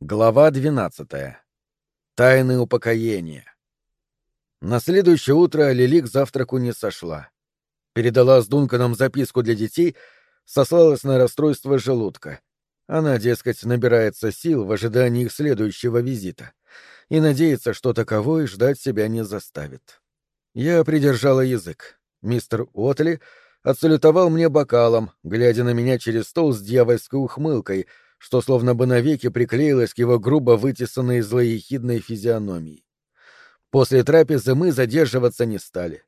Глава 12. Тайны упокоения. На следующее утро Лили к завтраку не сошла. Передала с Дунканом записку для детей, сослалась на расстройство желудка. Она, дескать, набирается сил в ожидании их следующего визита и надеется, что таковой ждать себя не заставит. Я придержала язык. Мистер Уотли отсалютовал мне бокалом, глядя на меня через стол с дьявольской ухмылкой — что словно бы навеки приклеилось к его грубо вытесанной злоехидной физиономии. После трапезы мы задерживаться не стали.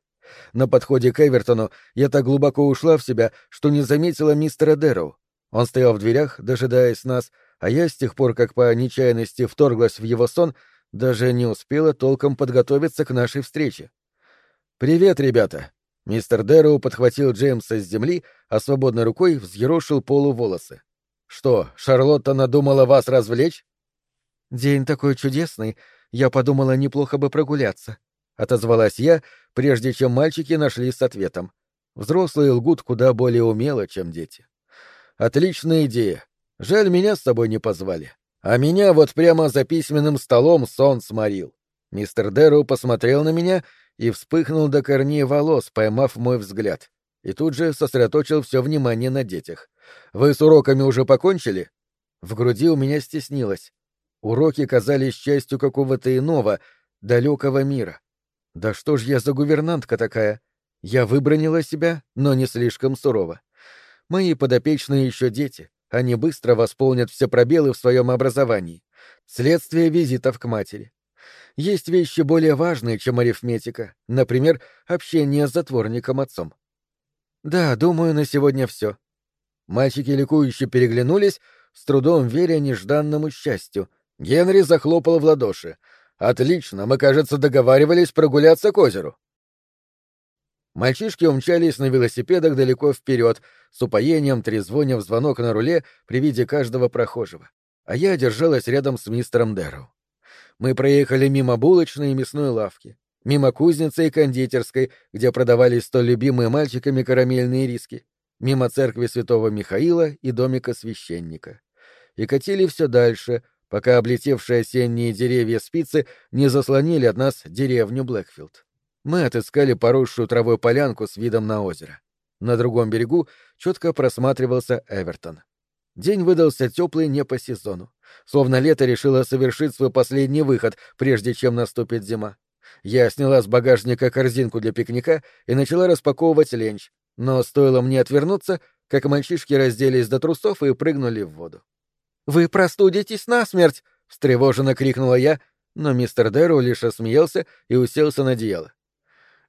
На подходе к Эвертону я так глубоко ушла в себя, что не заметила мистера Дэрроу. Он стоял в дверях, дожидаясь нас, а я с тех пор, как по нечаянности вторглась в его сон, даже не успела толком подготовиться к нашей встрече. «Привет, ребята!» Мистер Дэрроу подхватил Джеймса с земли, а свободной рукой взъерошил полу волосы. Что, Шарлотта надумала вас развлечь? День такой чудесный, я подумала, неплохо бы прогуляться, отозвалась я, прежде чем мальчики нашли с ответом. Взрослые лгут куда более умело, чем дети. Отличная идея. Жаль, меня с собой не позвали. А меня вот прямо за письменным столом сон сморил. Мистер Дэрроу посмотрел на меня и вспыхнул до корней волос, поймав мой взгляд и тут же сосредоточил все внимание на детях. «Вы с уроками уже покончили?» В груди у меня стеснилось. Уроки казались частью какого-то иного, далекого мира. Да что ж я за гувернантка такая? Я выбронила себя, но не слишком сурово. Мои подопечные еще дети. Они быстро восполнят все пробелы в своем образовании. Следствие визитов к матери. Есть вещи более важные, чем арифметика, например, общение с затворником отцом. Да, думаю, на сегодня все. Мальчики ликующе переглянулись, с трудом веря нежданному счастью. Генри захлопал в ладоши. «Отлично, мы, кажется, договаривались прогуляться к озеру». Мальчишки умчались на велосипедах далеко вперед, с упоением трезвоня в звонок на руле при виде каждого прохожего. А я держалась рядом с мистером Дэрроу. Мы проехали мимо булочной и мясной лавки мимо кузницы и кондитерской, где продавались столь любимые мальчиками карамельные риски, мимо церкви святого Михаила и домика священника. И катили все дальше, пока облетевшие осенние деревья спицы не заслонили от нас деревню Блэкфилд. Мы отыскали поросшую травой полянку с видом на озеро. На другом берегу четко просматривался Эвертон. День выдался теплый не по сезону. Словно лето решило совершить свой последний выход, прежде чем наступит зима. Я сняла с багажника корзинку для пикника и начала распаковывать ленч, но стоило мне отвернуться, как мальчишки разделись до трусов и прыгнули в воду. «Вы простудитесь насмерть!» — встревоженно крикнула я, но мистер Дэрроу лишь осмеялся и уселся на одеяло.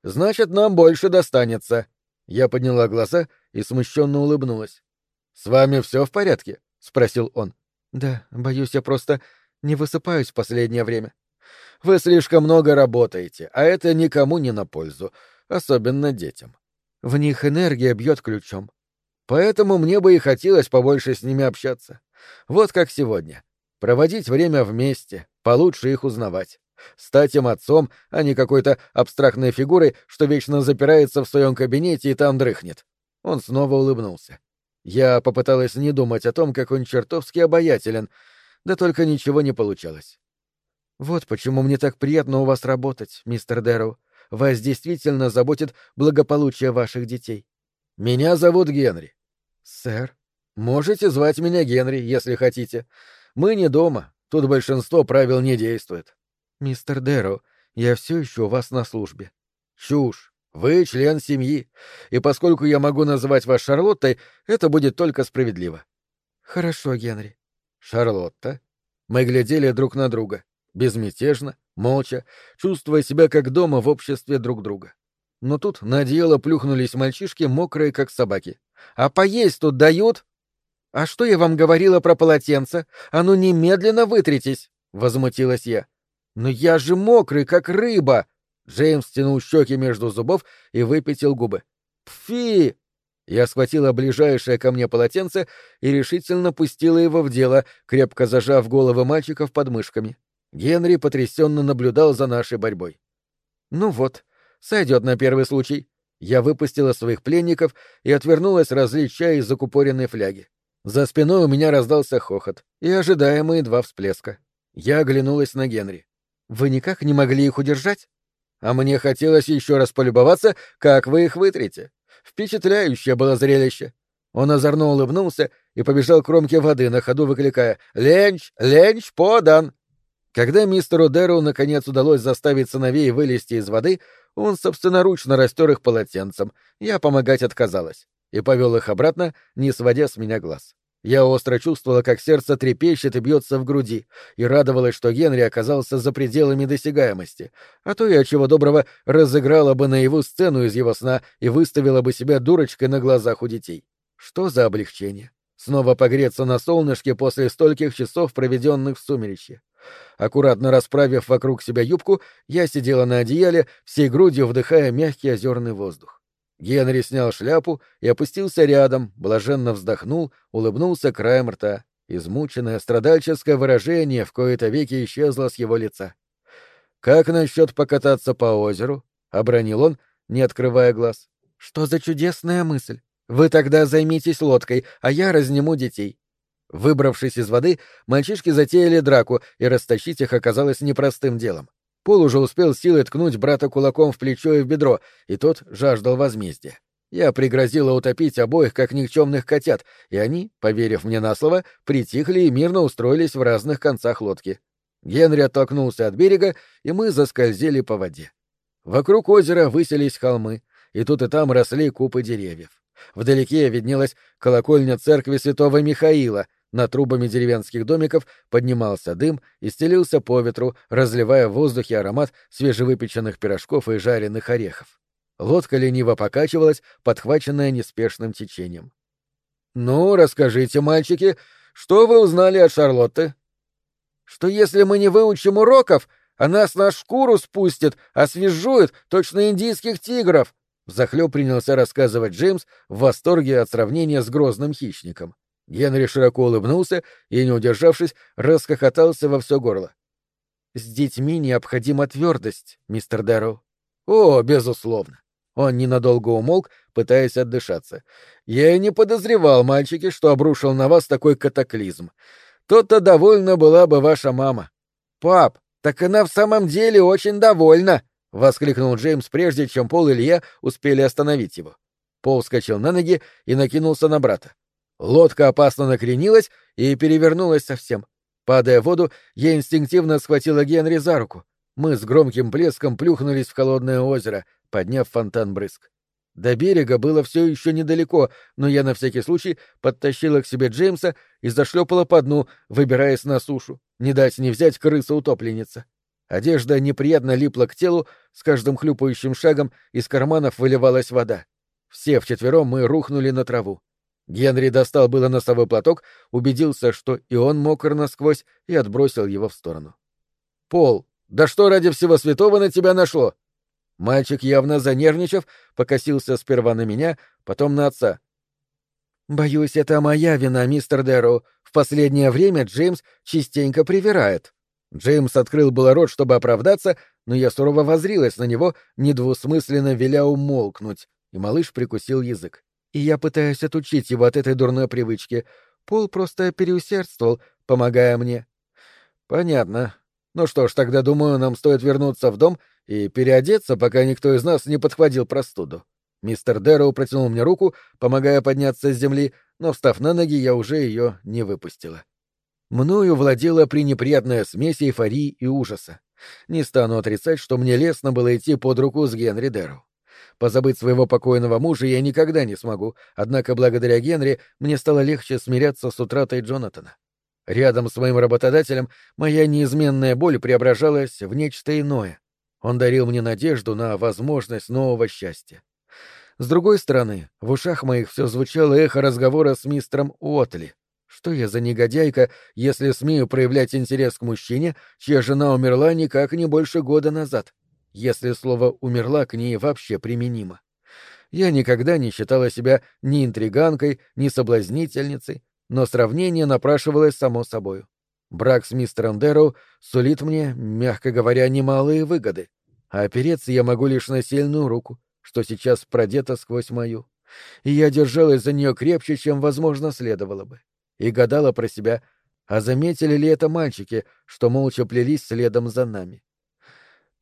«Значит, нам больше достанется». Я подняла глаза и смущенно улыбнулась. «С вами все в порядке?» — спросил он. «Да, боюсь, я просто не высыпаюсь в последнее время. Вы слишком много работаете, а это никому не на пользу, особенно детям. В них энергия бьет ключом. Поэтому мне бы и хотелось побольше с ними общаться. Вот как сегодня. Проводить время вместе, получше их узнавать. Стать им отцом, а не какой-то абстрактной фигурой, что вечно запирается в своем кабинете и там дрыхнет. Он снова улыбнулся. Я попыталась не думать о том, как он чертовски обаятелен, да только ничего не получалось. Вот почему мне так приятно у вас работать, мистер Дэрроу. Вас действительно заботит благополучие ваших детей. Меня зовут Генри. Сэр. Можете звать меня Генри, если хотите. Мы не дома, тут большинство правил не действует. Мистер Дэрроу, я все еще у вас на службе. Чушь. Вы член семьи, и поскольку я могу называть вас Шарлоттой, это будет только справедливо. Хорошо, Генри. Шарлотта. Мы глядели друг на друга безмятежно, молча, чувствуя себя как дома в обществе друг друга. Но тут на одеяло плюхнулись мальчишки, мокрые, как собаки. «А поесть тут дают?» «А что я вам говорила про полотенце? А ну немедленно вытритесь!» — возмутилась я. «Но я же мокрый, как рыба!» Джеймс стянул щеки между зубов и выпятил губы. «Пфи!» Я схватила ближайшее ко мне полотенце и решительно пустила его в дело, крепко зажав головы мальчиков под мышками. Генри потрясенно наблюдал за нашей борьбой. «Ну вот, сойдет на первый случай». Я выпустила своих пленников и отвернулась разлить чай из закупоренной фляги. За спиной у меня раздался хохот и ожидаемые два всплеска. Я оглянулась на Генри. «Вы никак не могли их удержать?» «А мне хотелось еще раз полюбоваться, как вы их вытрете. Впечатляющее было зрелище». Он озорно улыбнулся и побежал к кромке воды, на ходу выкликая «Ленч! Ленч подан!». Когда мистеру Дэру наконец удалось заставить сыновей вылезти из воды, он собственноручно растер их полотенцем. Я помогать отказалась и повел их обратно, не сводя с меня глаз. Я остро чувствовала, как сердце трепещет и бьется в груди, и радовалась, что Генри оказался за пределами досягаемости, а то я, чего доброго, разыграла бы наяву сцену из его сна и выставила бы себя дурочкой на глазах у детей. Что за облегчение? Снова погреться на солнышке после стольких часов, проведенных в сумеречье. Аккуратно расправив вокруг себя юбку, я сидела на одеяле, всей грудью вдыхая мягкий озерный воздух. Генри снял шляпу и опустился рядом, блаженно вздохнул, улыбнулся краем рта. Измученное страдальческое выражение в кои-то веки исчезло с его лица. «Как насчет покататься по озеру?» — обронил он, не открывая глаз. «Что за чудесная мысль! Вы тогда займитесь лодкой, а я разниму детей». Выбравшись из воды, мальчишки затеяли драку, и растащить их оказалось непростым делом. Пол уже успел силой ткнуть брата кулаком в плечо и в бедро, и тот жаждал возмездия. Я пригрозила утопить обоих, как никчемных котят, и они, поверив мне на слово, притихли и мирно устроились в разных концах лодки. Генри оттолкнулся от берега, и мы заскользили по воде. Вокруг озера высились холмы, и тут и там росли купы деревьев. Вдалеке виднелась колокольня церкви святого Михаила — над трубами деревенских домиков поднимался дым и стелился по ветру, разливая в воздухе аромат свежевыпеченных пирожков и жареных орехов. Лодка лениво покачивалась, подхваченная неспешным течением. «Ну, расскажите, мальчики, что вы узнали от Шарлотты?» «Что если мы не выучим уроков, она с нас шкуру спустит, освежует, точно индийских тигров!» Захлеб принялся рассказывать Джеймс в восторге от сравнения с грозным хищником. Генри широко улыбнулся и, не удержавшись, расхохотался во все горло. «С детьми необходима твердость, мистер Дэрроу». «О, безусловно». Он ненадолго умолк, пытаясь отдышаться. «Я и не подозревал, мальчики, что обрушил на вас такой катаклизм. То-то довольна была бы ваша мама». «Пап, так она в самом деле очень довольна!» — воскликнул Джеймс, прежде чем Пол и Илья успели остановить его. Пол вскочил на ноги и накинулся на брата. Лодка опасно накренилась и перевернулась совсем. Падая в воду, я инстинктивно схватила Генри за руку. Мы с громким плеском плюхнулись в холодное озеро, подняв фонтан брызг. До берега было все еще недалеко, но я на всякий случай подтащила к себе Джеймса и зашлепала по дну, выбираясь на сушу, не дать не взять крыса-утопленница. Одежда неприятно липла к телу, с каждым хлюпающим шагом из карманов выливалась вода. Все вчетвером мы рухнули на траву. Генри достал было носовой платок, убедился, что и он мокр насквозь, и отбросил его в сторону. «Пол, да что ради всего святого на тебя нашло?» Мальчик, явно занервничав, покосился сперва на меня, потом на отца. «Боюсь, это моя вина, мистер Дэрроу. В последнее время Джеймс частенько привирает». Джеймс открыл было рот, чтобы оправдаться, но я сурово возрилась на него, недвусмысленно веля умолкнуть, и малыш прикусил язык и я пытаюсь отучить его от этой дурной привычки. Пол просто переусердствовал, помогая мне. Понятно. Ну что ж, тогда, думаю, нам стоит вернуться в дом и переодеться, пока никто из нас не подхватил простуду. Мистер Дэрроу протянул мне руку, помогая подняться с земли, но, встав на ноги, я уже ее не выпустила. Мною владела пренеприятная смесь эйфории и ужаса. Не стану отрицать, что мне лестно было идти под руку с Генри Дэрроу. Позабыть своего покойного мужа я никогда не смогу, однако благодаря Генри мне стало легче смиряться с утратой Джонатана. Рядом с моим работодателем моя неизменная боль преображалась в нечто иное. Он дарил мне надежду на возможность нового счастья. С другой стороны, в ушах моих все звучало эхо разговора с мистером Уотли. Что я за негодяйка, если смею проявлять интерес к мужчине, чья жена умерла никак не больше года назад? Если слово «умерла» к ней вообще применимо. Я никогда не считала себя ни интриганкой, ни соблазнительницей, но сравнение напрашивалось само собою. Брак с мистером Дэрроу сулит мне, мягко говоря, немалые выгоды, а опереться я могу лишь на сильную руку, что сейчас продета сквозь мою. И я держалась за нее крепче, чем, возможно, следовало бы. и гадала про себя, а заметили ли это мальчики, что молча плелись следом за нами.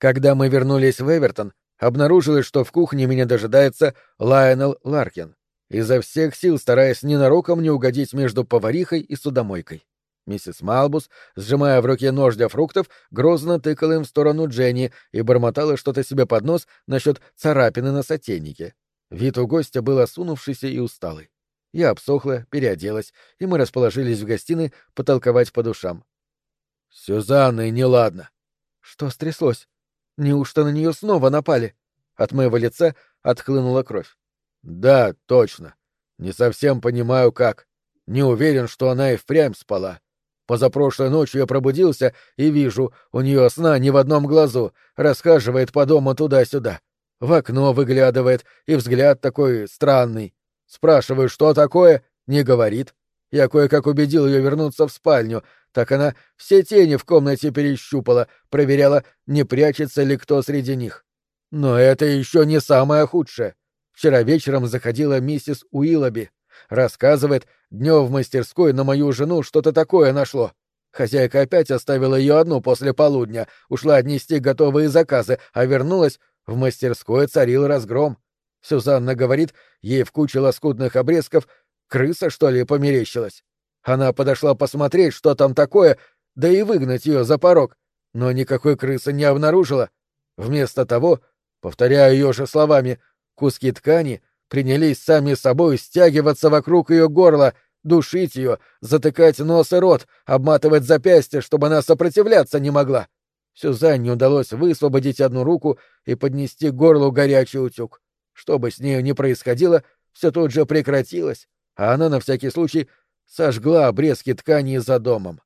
Когда мы вернулись в Эвертон, обнаружилось, что в кухне меня дожидается Лайонел Ларкин, изо всех сил стараясь ненароком не угодить между поварихой и судомойкой. Миссис Малбус, сжимая в руке нож для фруктов, грозно тыкала им в сторону Дженни и бормотала что-то себе под нос насчет царапины на сотейнике. Вид у гостя был осунувшийся и усталый. Я обсохла, переоделась, и мы расположились в гостиной потолковать по душам. — Сюзанна неладно. — Что стряслось? Неужто на нее снова напали? От моего лица отхлынула кровь. — Да, точно. Не совсем понимаю, как. Не уверен, что она и впрямь спала. Позапрошлой ночью я пробудился и вижу, у нее сна ни в одном глазу, расхаживает по дому туда-сюда. В окно выглядывает, и взгляд такой странный. Спрашиваю, что такое, не говорит. Я кое-как убедил ее вернуться в спальню, так она все тени в комнате перещупала, проверяла, не прячется ли кто среди них. Но это еще не самое худшее. Вчера вечером заходила миссис Уиллоби. Рассказывает, днем в мастерской на мою жену что-то такое нашло. Хозяйка опять оставила ее одну после полудня, ушла отнести готовые заказы, а вернулась, в мастерской царил разгром. Сюзанна говорит, ей в куче лоскутных обрезков крыса, что ли, померещилась. Она подошла посмотреть, что там такое, да и выгнать ее за порог, но никакой крысы не обнаружила. Вместо того, повторяю ее же словами, куски ткани принялись сами собой стягиваться вокруг ее горла, душить ее, затыкать нос и рот, обматывать запястье, чтобы она сопротивляться не могла. Сюзанне удалось высвободить одну руку и поднести к горлу горячий утюг. Что бы с нею ни происходило, все тут же прекратилось, а она на всякий случай сожгла обрезки ткани за домом.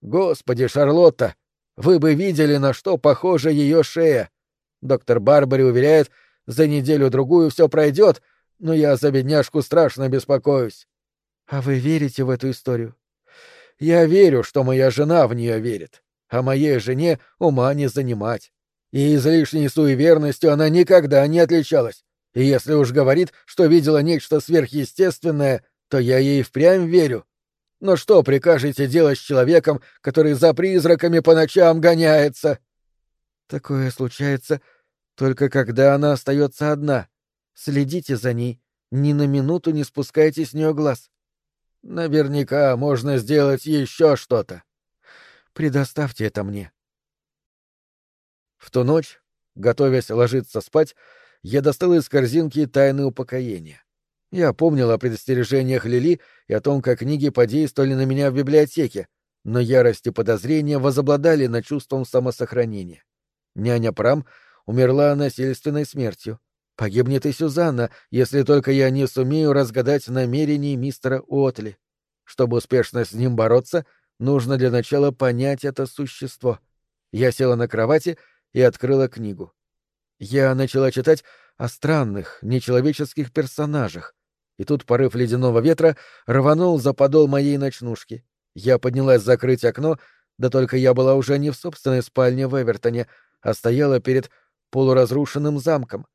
Господи, Шарлотта, вы бы видели, на что похожа ее шея. Доктор Барбари уверяет, за неделю-другую все пройдет, но я за бедняжку страшно беспокоюсь. А вы верите в эту историю? Я верю, что моя жена в нее верит, а моей жене ума не занимать. И излишней суеверностью она никогда не отличалась. И если уж говорит, что видела нечто сверхъестественное, то я ей впрямь верю. Но что прикажете делать с человеком, который за призраками по ночам гоняется? Такое случается только когда она остается одна. Следите за ней, ни на минуту не спускайте с нее глаз. Наверняка можно сделать еще что-то. Предоставьте это мне. В ту ночь, готовясь ложиться спать, я достал из корзинки тайны упокоения. Я помнил о предостережениях Лили и о том, как книги подействовали на меня в библиотеке, но ярость и подозрения возобладали над чувством самосохранения. Няня Прам умерла насильственной смертью. Погибнет и Сюзанна, если только я не сумею разгадать намерений мистера Уотли. Чтобы успешно с ним бороться, нужно для начала понять это существо. Я села на кровати и открыла книгу. Я начала читать о странных, нечеловеческих персонажах, и тут порыв ледяного ветра рванул за подол моей ночнушки. Я поднялась закрыть окно, да только я была уже не в собственной спальне в Эвертоне, а стояла перед полуразрушенным замком.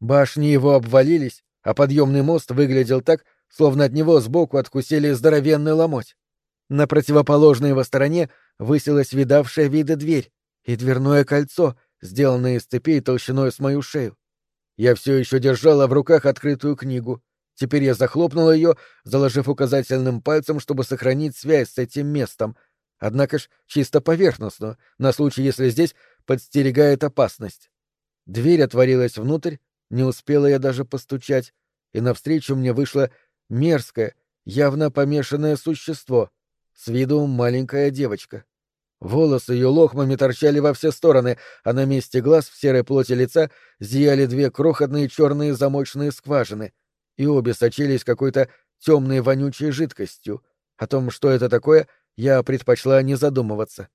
Башни его обвалились, а подъемный мост выглядел так, словно от него сбоку откусили здоровенный ломоть. На противоположной его стороне высилась видавшая виды дверь и дверное кольцо, сделанное из цепей толщиной с мою шею. Я все еще держала в руках открытую книгу. Теперь я захлопнула ее, заложив указательным пальцем, чтобы сохранить связь с этим местом. Однако ж чисто поверхностную, на случай, если здесь подстерегает опасность. Дверь отворилась внутрь, не успела я даже постучать, и навстречу мне вышло мерзкое, явно помешанное существо, с виду маленькая девочка. Волосы ее лохмами торчали во все стороны, а на месте глаз в серой плоти лица зияли две крохотные черные замочные скважины, и обе сочились какой-то темной вонючей жидкостью. О том, что это такое, я предпочла не задумываться.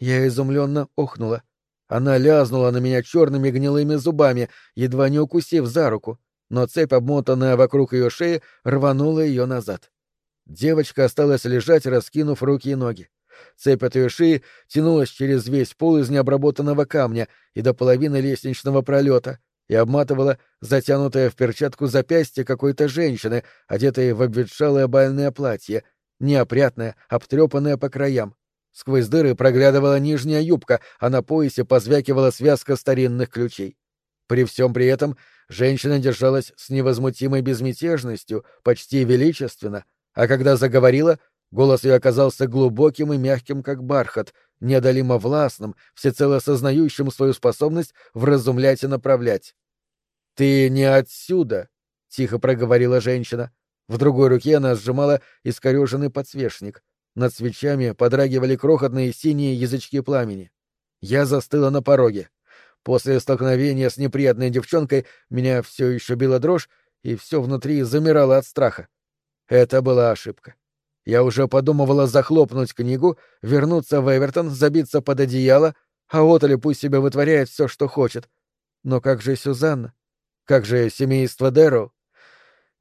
Я изумленно охнула. Она лязнула на меня черными гнилыми зубами, едва не укусив за руку, но цепь, обмотанная вокруг ее шеи, рванула ее назад. Девочка осталась лежать, раскинув руки и ноги. Цепь от ее шеи тянулась через весь пол из необработанного камня и до половины лестничного пролета и обматывала затянутое в перчатку запястье какой-то женщины, одетой в обветшалое бальное платье, неопрятная, обтрепанная по краям. Сквозь дыры проглядывала нижняя юбка, а на поясе позвякивала связка старинных ключей. При всем при этом женщина держалась с невозмутимой безмятежностью, почти величественно, а когда заговорила, голос ее оказался глубоким и мягким, как бархат, неодолимо властным, всецело сознающим свою способность вразумлять и направлять. «Ты не отсюда!» — тихо проговорила женщина. В другой руке она сжимала искореженный подсвечник. Над свечами подрагивали крохотные синие язычки пламени. Я застыла на пороге. После столкновения с неприятной девчонкой меня все еще била дрожь, и все внутри замирало от страха. Это была ошибка. Я уже подумывала захлопнуть книгу, вернуться в Эвертон, забиться под одеяло, а Отли пусть себе вытворяет все, что хочет. Но как же Сюзанна? Как же семейство Дэрроу?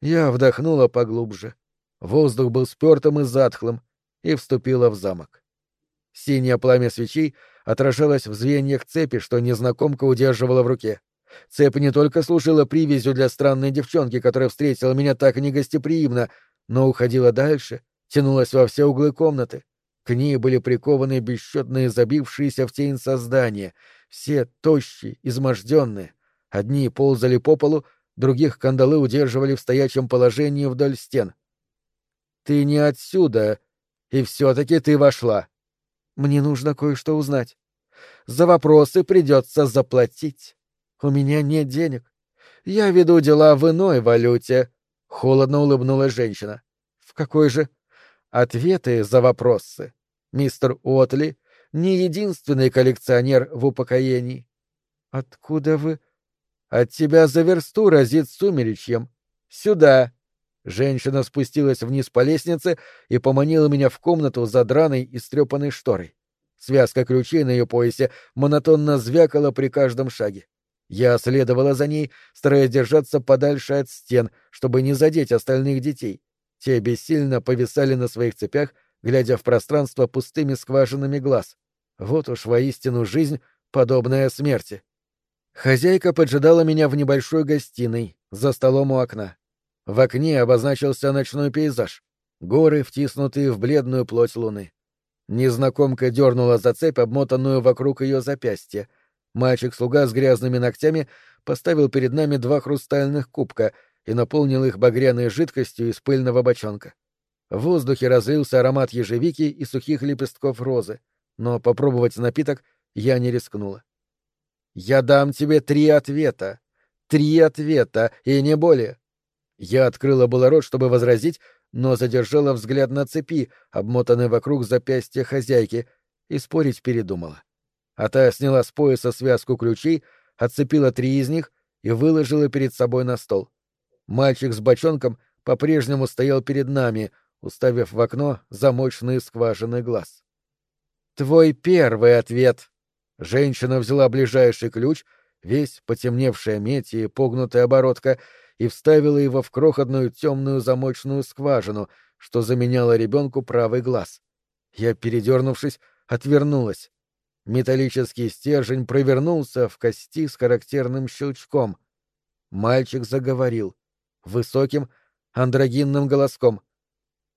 Я вдохнула поглубже. Воздух был спёртым и затхлым, и вступила в замок. Синее пламя свечей отражалось в звеньях цепи, что незнакомка удерживала в руке. Цепь не только служила привязью для странной девчонки, которая встретила меня так негостеприимно, но уходила дальше, тянулась во все углы комнаты. К ней были прикованы бесчетные забившиеся в тень создания, все тощие, изможденные. Одни ползали по полу, других кандалы удерживали в стоячем положении вдоль стен. «Ты не отсюда», и все-таки ты вошла. Мне нужно кое-что узнать. За вопросы придется заплатить. У меня нет денег. Я веду дела в иной валюте. Холодно улыбнулась женщина. В какой же? Ответы за вопросы. Мистер Уотли не единственный коллекционер в упокоении. Откуда вы? От тебя за версту разит сумеречьем. Сюда. Женщина спустилась вниз по лестнице и поманила меня в комнату за драной и стрепанной шторой. Связка ключей на ее поясе монотонно звякала при каждом шаге. Я следовала за ней, стараясь держаться подальше от стен, чтобы не задеть остальных детей. Те бессильно повисали на своих цепях, глядя в пространство пустыми скважинами глаз. Вот уж воистину жизнь, подобная смерти. Хозяйка поджидала меня в небольшой гостиной, за столом у окна. В окне обозначился ночной пейзаж. Горы, втиснутые в бледную плоть луны. Незнакомка дернула за цепь, обмотанную вокруг ее запястья. Мальчик-слуга с грязными ногтями поставил перед нами два хрустальных кубка и наполнил их багряной жидкостью из пыльного бочонка. В воздухе разлился аромат ежевики и сухих лепестков розы, но попробовать напиток я не рискнула. «Я дам тебе три ответа. Три ответа, и не более. Я открыла было рот, чтобы возразить, но задержала взгляд на цепи, обмотанной вокруг запястья хозяйки, и спорить передумала. А та сняла с пояса связку ключей, отцепила три из них и выложила перед собой на стол. Мальчик с бочонком по-прежнему стоял перед нами, уставив в окно замочные скважины глаз. «Твой первый ответ!» Женщина взяла ближайший ключ, весь потемневшая медь и погнутая оборотка, и вставила его в крохотную темную замочную скважину, что заменяло ребенку правый глаз. Я, передернувшись, отвернулась. Металлический стержень провернулся в кости с характерным щелчком. Мальчик заговорил. Высоким, андрогинным голоском.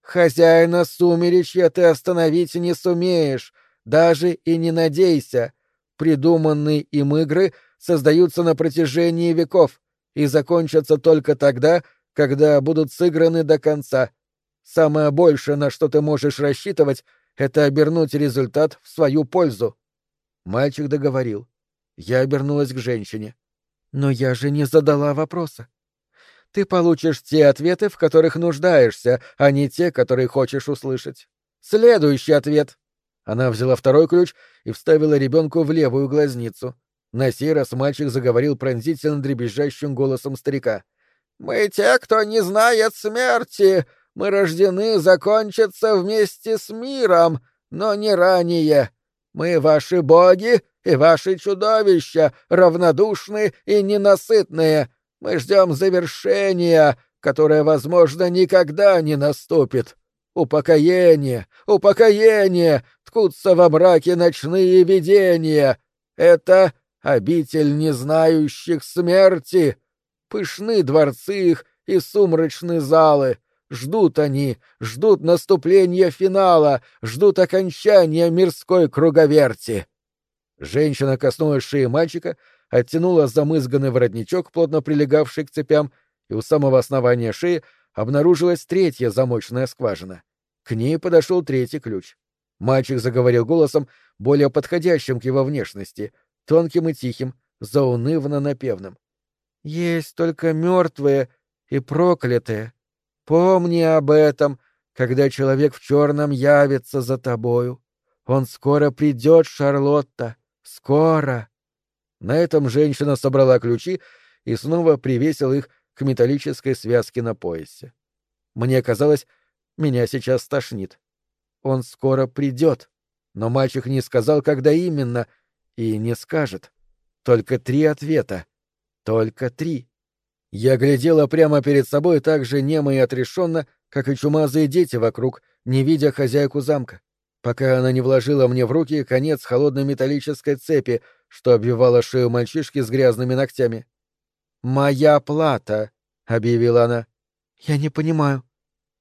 «Хозяина сумеречья ты остановить не сумеешь, даже и не надейся. Придуманные им игры создаются на протяжении веков и закончатся только тогда, когда будут сыграны до конца. Самое большее, на что ты можешь рассчитывать, это обернуть результат в свою пользу. Мальчик договорил. Я обернулась к женщине. Но я же не задала вопроса. Ты получишь те ответы, в которых нуждаешься, а не те, которые хочешь услышать. Следующий ответ. Она взяла второй ключ и вставила ребенку в левую глазницу. На сей раз мальчик заговорил пронзительно дребезжащим голосом старика. «Мы те, кто не знает смерти. Мы рождены закончиться вместе с миром, но не ранее. Мы ваши боги и ваши чудовища, равнодушные и ненасытные. Мы ждем завершения, которое, возможно, никогда не наступит. Упокоение, упокоение, ткутся во мраке ночные видения. Это обитель незнающих смерти. Пышны дворцы их и сумрачны залы, Ждут они, ждут наступления финала, ждут окончания мирской круговерти. Женщина коснулась шеи мальчика, оттянула замызганный воротничок, плотно прилегавший к цепям, и у самого основания шеи обнаружилась третья замочная скважина. К ней подошел третий ключ. Мальчик заговорил голосом, более подходящим к его внешности, тонким и тихим, заунывно-напевным. «Есть только мертвые и проклятые. Помни об этом, когда человек в черном явится за тобою. Он скоро придет, Шарлотта, скоро. На этом женщина собрала ключи и снова привесила их к металлической связке на поясе. Мне казалось, меня сейчас стошнит. Он скоро придет, но мальчик не сказал, когда именно, и не скажет. Только три ответа. Только три. Я глядела прямо перед собой так же немо и отрешенно, как и чумазые дети вокруг, не видя хозяйку замка, пока она не вложила мне в руки конец холодной металлической цепи, что обвивала шею мальчишки с грязными ногтями. «Моя плата», — объявила она. «Я не понимаю».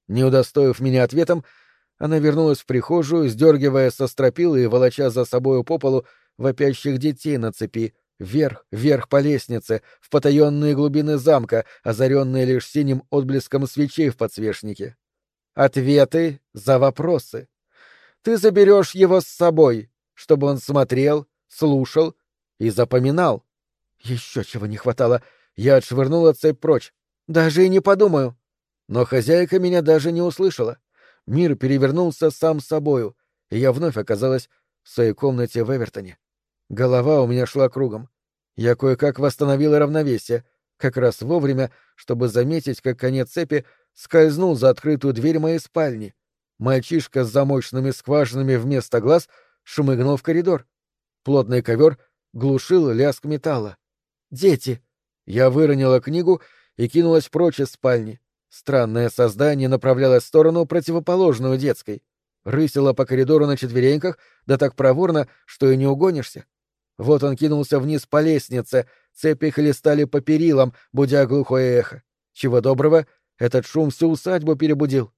Не удостоив меня ответом, она вернулась в прихожую, сдергивая со стропилы и волоча за собою по полу вопящих детей на цепи, Вверх, вверх по лестнице, в потаенные глубины замка, озаренные лишь синим отблеском свечей в подсвечнике. Ответы за вопросы. Ты заберешь его с собой, чтобы он смотрел, слушал и запоминал. Еще чего не хватало. Я отшвырнула цепь прочь. Даже и не подумаю. Но хозяйка меня даже не услышала. Мир перевернулся сам собою, и я вновь оказалась в своей комнате в Эвертоне. Голова у меня шла кругом. Я кое-как восстановила равновесие, как раз вовремя, чтобы заметить, как конец цепи скользнул за открытую дверь моей спальни. Мальчишка с замочными скважинами вместо глаз шмыгнул в коридор. Плотный ковер глушил лязг металла. «Дети!» Я выронила книгу и кинулась прочь из спальни. Странное создание направлялось в сторону противоположную детской. Рысила по коридору на четвереньках, да так проворно, что и не угонишься. Вот он кинулся вниз по лестнице, цепи хлестали по перилам, будя глухое эхо. Чего доброго, этот шум всю усадьбу перебудил.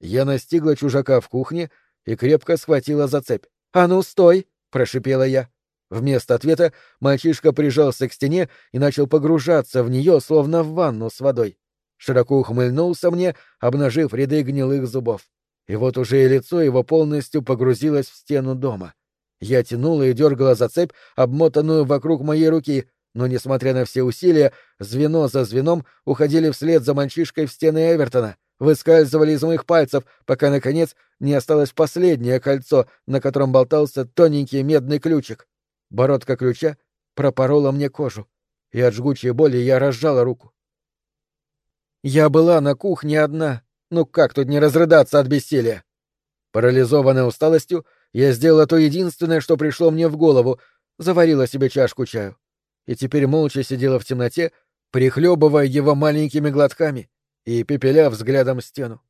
Я настигла чужака в кухне и крепко схватила за цепь. «А ну, стой!» — прошипела я. Вместо ответа мальчишка прижался к стене и начал погружаться в нее, словно в ванну с водой. Широко ухмыльнулся мне, обнажив ряды гнилых зубов. И вот уже и лицо его полностью погрузилось в стену дома. Я тянула и дергала за цепь, обмотанную вокруг моей руки, но, несмотря на все усилия, звено за звеном уходили вслед за мальчишкой в стены Эвертона, выскальзывали из моих пальцев, пока, наконец, не осталось последнее кольцо, на котором болтался тоненький медный ключик. Бородка ключа пропорола мне кожу, и от жгучей боли я разжала руку. Я была на кухне одна. Ну как тут не разрыдаться от бессилия? Парализованная усталостью, я сделала то единственное, что пришло мне в голову, заварила себе чашку чаю. И теперь молча сидела в темноте, прихлебывая его маленькими глотками и пепеля взглядом стену.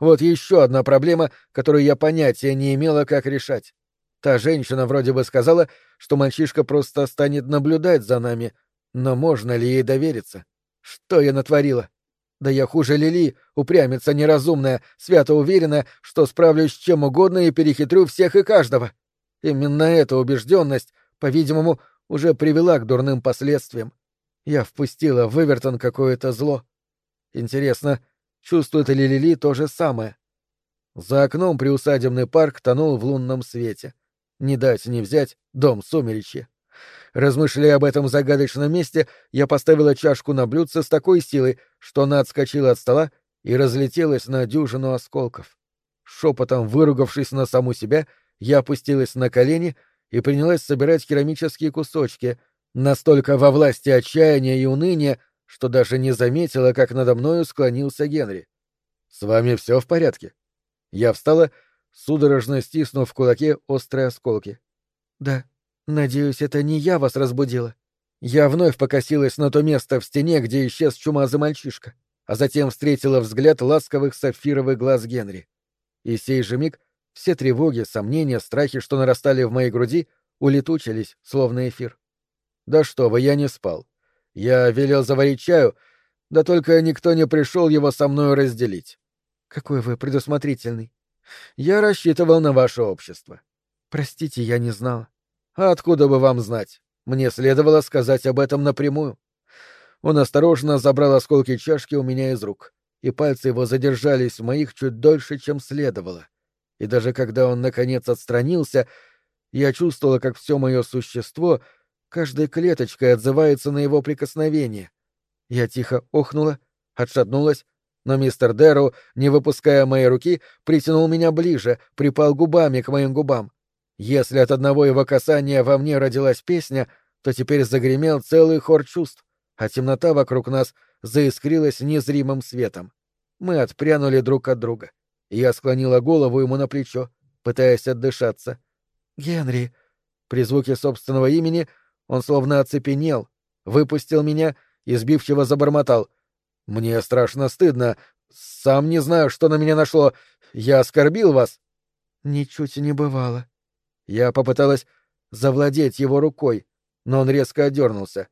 Вот еще одна проблема, которую я понятия не имела, как решать. Та женщина вроде бы сказала, что мальчишка просто станет наблюдать за нами, но можно ли ей довериться? Что я натворила? Да я хуже Лили, упрямится неразумная, свято уверена, что справлюсь с чем угодно и перехитрю всех и каждого. Именно эта убежденность, по-видимому, уже привела к дурным последствиям. Я впустила в Эвертон какое-то зло. Интересно, чувствует ли Лили то же самое? За окном приусадебный парк тонул в лунном свете. Не дать не взять дом сумеречья. Размышляя об этом загадочном месте, я поставила чашку на блюдце с такой силой, что она отскочила от стола и разлетелась на дюжину осколков. Шепотом выругавшись на саму себя, я опустилась на колени и принялась собирать керамические кусочки, настолько во власти отчаяния и уныния, что даже не заметила, как надо мною склонился Генри. «С вами все в порядке?» Я встала, судорожно стиснув в кулаке острые осколки. «Да», Надеюсь, это не я вас разбудила. Я вновь покосилась на то место в стене, где исчез чумазый мальчишка, а затем встретила взгляд ласковых сапфировых глаз Генри. И сей же миг все тревоги, сомнения, страхи, что нарастали в моей груди, улетучились, словно эфир. Да что вы, я не спал. Я велел заварить чаю, да только никто не пришел его со мною разделить. Какой вы предусмотрительный. Я рассчитывал на ваше общество. Простите, я не знала. А откуда бы вам знать? Мне следовало сказать об этом напрямую. Он осторожно забрал осколки чашки у меня из рук, и пальцы его задержались в моих чуть дольше, чем следовало. И даже когда он, наконец, отстранился, я чувствовала, как все мое существо каждой клеточкой отзывается на его прикосновение. Я тихо охнула, отшатнулась, но мистер Дэрроу, не выпуская моей руки, притянул меня ближе, припал губами к моим губам. Если от одного его касания во мне родилась песня, то теперь загремел целый хор чувств, а темнота вокруг нас заискрилась незримым светом. Мы отпрянули друг от друга. Я склонила голову ему на плечо, пытаясь отдышаться. «Генри!» При звуке собственного имени он словно оцепенел, выпустил меня и сбивчиво забормотал — мне страшно стыдно. Сам не знаю, что на меня нашло. Я оскорбил вас. Ничуть не бывало. Я попыталась завладеть его рукой, но он резко отдернулся.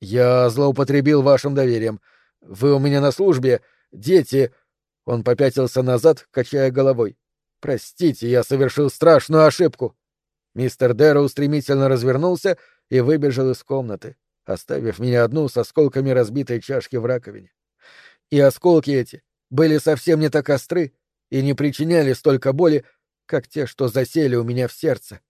Я злоупотребил вашим доверием. Вы у меня на службе. Дети... Он попятился назад, качая головой. Простите, я совершил страшную ошибку. Мистер Дэроу стремительно развернулся и выбежал из комнаты, оставив меня одну с осколками разбитой чашки в раковине и осколки эти были совсем не так остры и не причиняли столько боли, как те, что засели у меня в сердце.